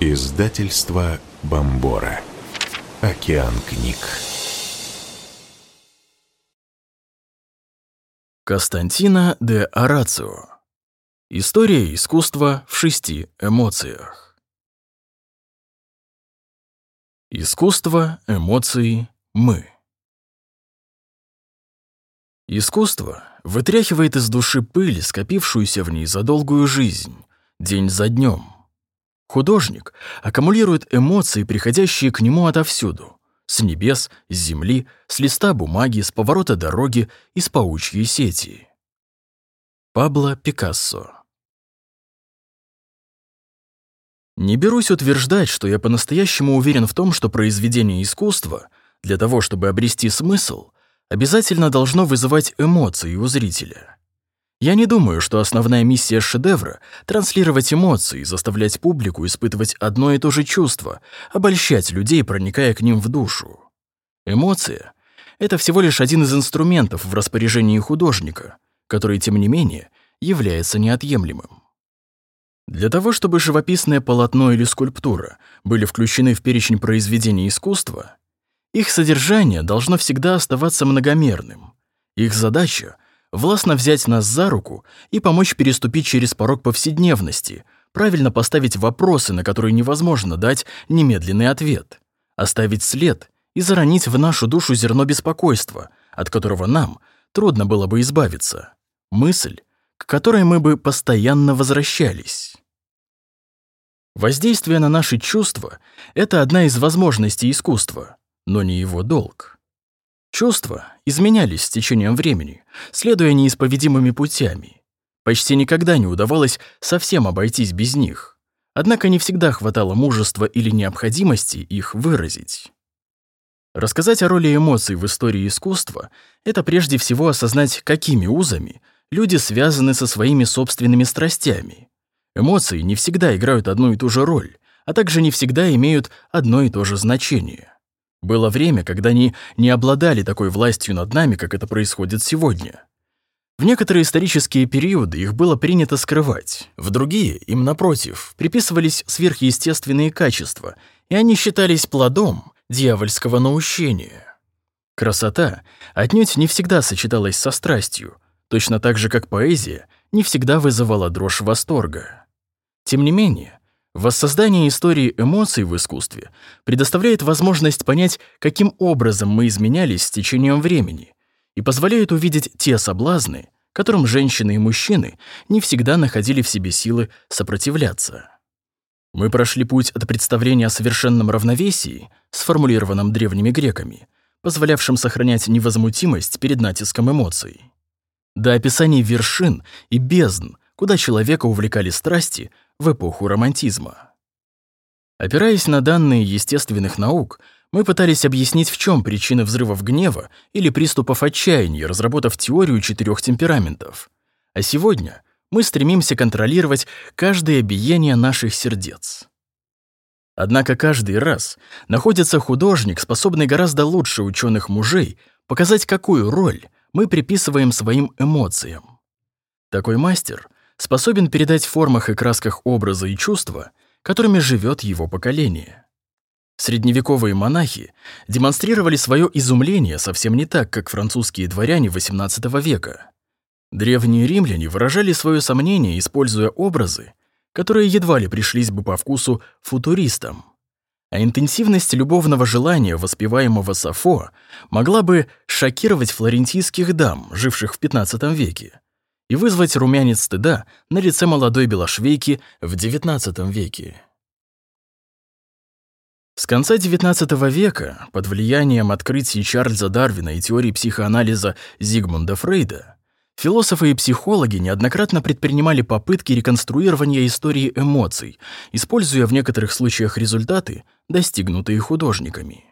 Издательство Бомбора. Океан книг. Константина де Арацио. История искусства в шести эмоциях. Искусство, эмоции, мы. Искусство вытряхивает из души пыль, скопившуюся в ней за долгую жизнь, день за днем. Художник аккумулирует эмоции, приходящие к нему отовсюду. С небес, с земли, с листа бумаги, с поворота дороги, из паучьей сети. Пабло Пикассо Не берусь утверждать, что я по-настоящему уверен в том, что произведение искусства, для того, чтобы обрести смысл, обязательно должно вызывать эмоции у зрителя. Я не думаю, что основная миссия шедевра — транслировать эмоции, заставлять публику испытывать одно и то же чувство, обольщать людей, проникая к ним в душу. Эмоция — это всего лишь один из инструментов в распоряжении художника, который, тем не менее, является неотъемлемым. Для того, чтобы живописное полотно или скульптура были включены в перечень произведений искусства, их содержание должно всегда оставаться многомерным. Их задача властно взять нас за руку и помочь переступить через порог повседневности, правильно поставить вопросы, на которые невозможно дать немедленный ответ, оставить след и заронить в нашу душу зерно беспокойства, от которого нам трудно было бы избавиться, мысль, к которой мы бы постоянно возвращались. Воздействие на наши чувства — это одна из возможностей искусства, но не его долг. Чувства изменялись с течением времени, следуя неисповедимыми путями. Почти никогда не удавалось совсем обойтись без них. Однако не всегда хватало мужества или необходимости их выразить. Рассказать о роли эмоций в истории искусства — это прежде всего осознать, какими узами люди связаны со своими собственными страстями. Эмоции не всегда играют одну и ту же роль, а также не всегда имеют одно и то же значение. Было время, когда они не обладали такой властью над нами, как это происходит сегодня. В некоторые исторические периоды их было принято скрывать, в другие, им напротив, приписывались сверхъестественные качества, и они считались плодом дьявольского наущения. Красота отнюдь не всегда сочеталась со страстью, точно так же, как поэзия не всегда вызывала дрожь восторга. Тем не менее, Воссоздание истории эмоций в искусстве предоставляет возможность понять, каким образом мы изменялись с течением времени, и позволяет увидеть те соблазны, которым женщины и мужчины не всегда находили в себе силы сопротивляться. Мы прошли путь от представления о совершенном равновесии, сформулированном древними греками, позволявшим сохранять невозмутимость перед натиском эмоций, до описаний вершин и бездн, куда человека увлекали страсти в эпоху романтизма. Опираясь на данные естественных наук, мы пытались объяснить, в чем причина взрывов гнева или приступов отчаяния, разработав теорию четырех темпераментов. А сегодня мы стремимся контролировать каждое биение наших сердец. Однако каждый раз находится художник, способный гораздо лучше ученых мужей показать, какую роль мы приписываем своим эмоциям. Такой мастер способен передать в формах и красках образа и чувства, которыми живет его поколение. Средневековые монахи демонстрировали свое изумление совсем не так, как французские дворяне XVIII века. Древние римляне выражали свое сомнение, используя образы, которые едва ли пришлись бы по вкусу футуристам. А интенсивность любовного желания, воспеваемого Сафо, могла бы шокировать флорентийских дам, живших в XV веке и вызвать румянец стыда на лице молодой белошвейки в XIX веке. С конца XIX века, под влиянием открытий Чарльза Дарвина и теории психоанализа Зигмунда Фрейда, философы и психологи неоднократно предпринимали попытки реконструирования истории эмоций, используя в некоторых случаях результаты, достигнутые художниками.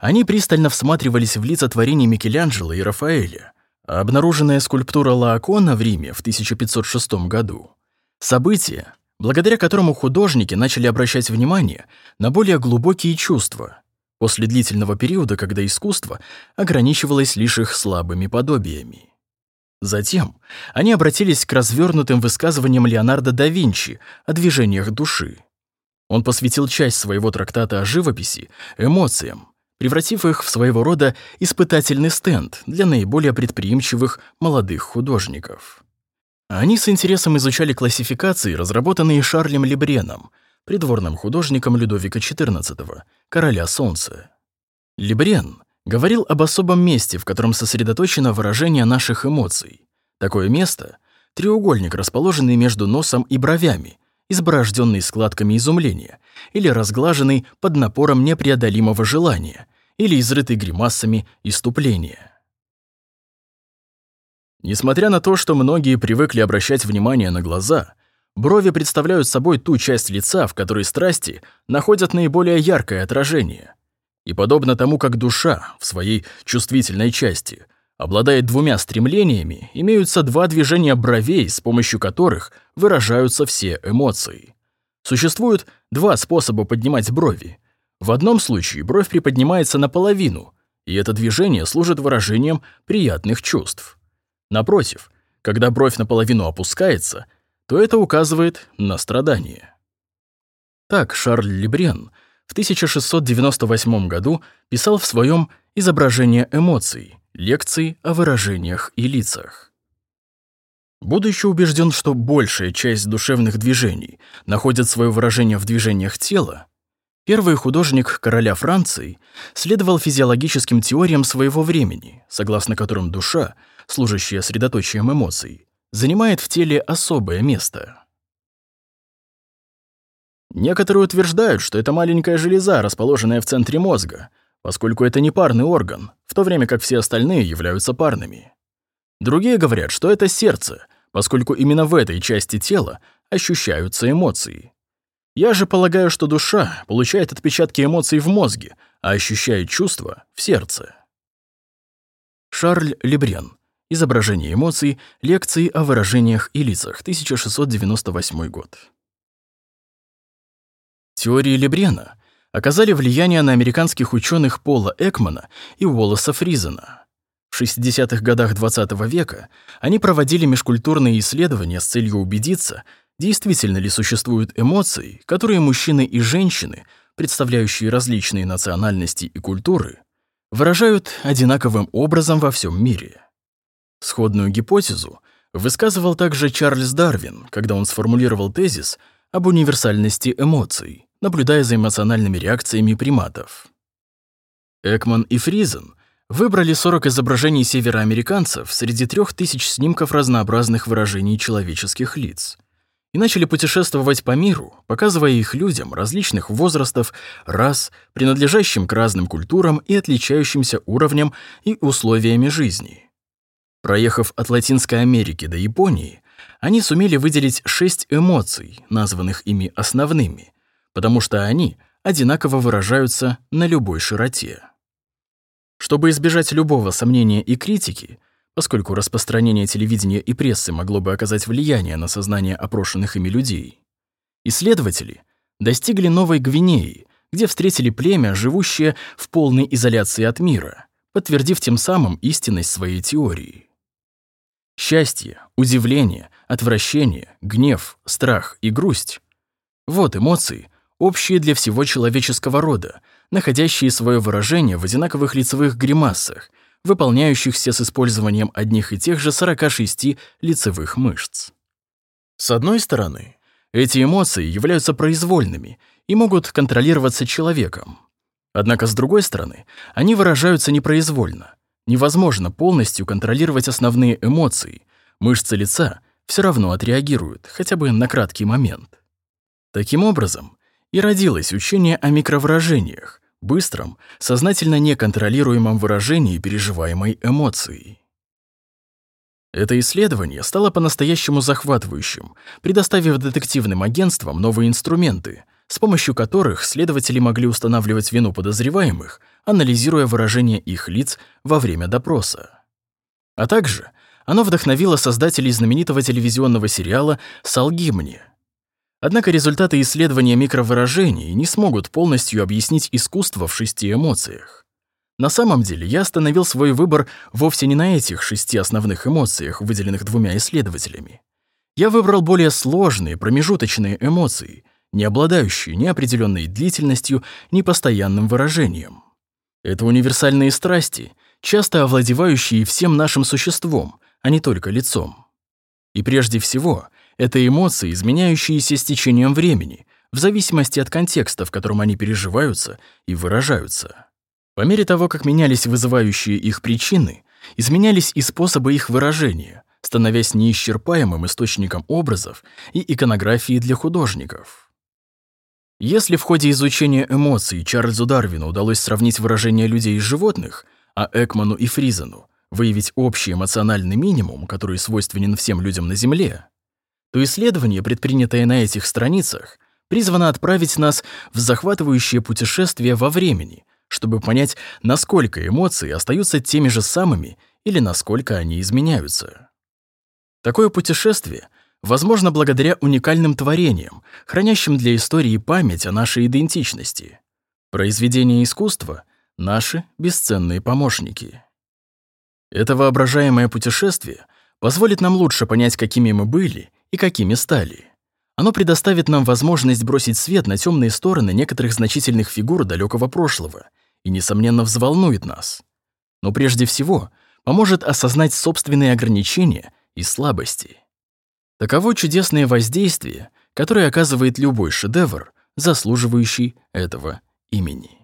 Они пристально всматривались в лица творений Микеланджело и Рафаэля, Обнаруженная скульптура Лаокона в Риме в 1506 году — событие, благодаря которому художники начали обращать внимание на более глубокие чувства, после длительного периода, когда искусство ограничивалось лишь их слабыми подобиями. Затем они обратились к развернутым высказываниям Леонардо да Винчи о движениях души. Он посвятил часть своего трактата о живописи эмоциям, превратив их в своего рода испытательный стенд для наиболее предприимчивых молодых художников. Они с интересом изучали классификации, разработанные Шарлем Лебреном, придворным художником Людовика XIV, короля солнца. Лебрен говорил об особом месте, в котором сосредоточено выражение наших эмоций. Такое место — треугольник, расположенный между носом и бровями, изборожденный складками изумления, или разглаженный под напором непреодолимого желания, или изрытый гримасами иступления. Несмотря на то, что многие привыкли обращать внимание на глаза, брови представляют собой ту часть лица, в которой страсти находят наиболее яркое отражение. И подобно тому, как душа в своей чувствительной части обладает двумя стремлениями, имеются два движения бровей, с помощью которых выражаются все эмоции. Существует два способа поднимать брови. В одном случае бровь приподнимается наполовину, и это движение служит выражением приятных чувств. Напротив, когда бровь наполовину опускается, то это указывает на страдание. Так Шарль Лебрен в 1698 году писал в своем «Изображение эмоций» лекции о выражениях и лицах. Будучи убежден, что большая часть душевных движений находит свое выражение в движениях тела, первый художник короля Франции следовал физиологическим теориям своего времени, согласно которым душа, служащая средоточием эмоций, занимает в теле особое место. Некоторые утверждают, что это маленькая железа, расположенная в центре мозга, поскольку это не парный орган, в то время как все остальные являются парными. Другие говорят, что это сердце, поскольку именно в этой части тела ощущаются эмоции. Я же полагаю, что душа получает отпечатки эмоций в мозге, а ощущает чувства в сердце. Шарль Лебрен. Изображение эмоций. Лекции о выражениях и лицах. 1698 год. Теории Лебрена оказали влияние на американских ученых Пола Экмана и Уоллеса Фризена. В 60-х годах XX -го века они проводили межкультурные исследования с целью убедиться, действительно ли существуют эмоции, которые мужчины и женщины, представляющие различные национальности и культуры, выражают одинаковым образом во всем мире. Сходную гипотезу высказывал также Чарльз Дарвин, когда он сформулировал тезис об универсальности эмоций наблюдая за эмоциональными реакциями приматов. Экман и Фризен выбрали 40 изображений североамериканцев среди 3000 снимков разнообразных выражений человеческих лиц и начали путешествовать по миру, показывая их людям различных возрастов, рас, принадлежащим к разным культурам и отличающимся уровнем и условиями жизни. Проехав от Латинской Америки до Японии, они сумели выделить шесть эмоций, названных ими основными, потому что они одинаково выражаются на любой широте. Чтобы избежать любого сомнения и критики, поскольку распространение телевидения и прессы могло бы оказать влияние на сознание опрошенных ими людей, исследователи достигли Новой Гвинеи, где встретили племя, живущее в полной изоляции от мира, подтвердив тем самым истинность своей теории. Счастье, удивление, отвращение, гнев, страх и грусть — вот эмоции, общие для всего человеческого рода, находящие свое выражение в одинаковых лицевых гримасах, выполняющихся с использованием одних и тех же 46 лицевых мышц. С одной стороны, эти эмоции являются произвольными и могут контролироваться человеком. Однако, с другой стороны, они выражаются непроизвольно. Невозможно полностью контролировать основные эмоции. Мышцы лица все равно отреагируют, хотя бы на краткий момент. Таким образом, и родилось учение о микровыражениях, быстром, сознательно неконтролируемом выражении переживаемой эмоции. Это исследование стало по-настоящему захватывающим, предоставив детективным агентствам новые инструменты, с помощью которых следователи могли устанавливать вину подозреваемых, анализируя выражение их лиц во время допроса. А также оно вдохновило создателей знаменитого телевизионного сериала «Салгимни», Однако результаты исследования микровыражений не смогут полностью объяснить искусство в шести эмоциях. На самом деле я остановил свой выбор вовсе не на этих шести основных эмоциях, выделенных двумя исследователями. Я выбрал более сложные, промежуточные эмоции, не обладающие ни определенной длительностью, ни постоянным выражением. Это универсальные страсти, часто овладевающие всем нашим существом, а не только лицом. И прежде всего, это эмоции, изменяющиеся с течением времени, в зависимости от контекста, в котором они переживаются и выражаются. По мере того, как менялись вызывающие их причины, изменялись и способы их выражения, становясь неисчерпаемым источником образов и иконографии для художников. Если в ходе изучения эмоций Чарльзу Дарвину удалось сравнить выражения людей и животных, а Экману и Фризену выявить общий эмоциональный минимум, который свойственен всем людям на Земле, то исследование, предпринятое на этих страницах, призвано отправить нас в захватывающее путешествие во времени, чтобы понять, насколько эмоции остаются теми же самыми или насколько они изменяются. Такое путешествие возможно благодаря уникальным творениям, хранящим для истории память о нашей идентичности. Произведения искусства — наши бесценные помощники. Это воображаемое путешествие позволит нам лучше понять, какими мы были и какими стали. Оно предоставит нам возможность бросить свет на темные стороны некоторых значительных фигур далекого прошлого и, несомненно, взволнует нас. Но прежде всего поможет осознать собственные ограничения и слабости. Таково чудесное воздействие, которое оказывает любой шедевр, заслуживающий этого имени.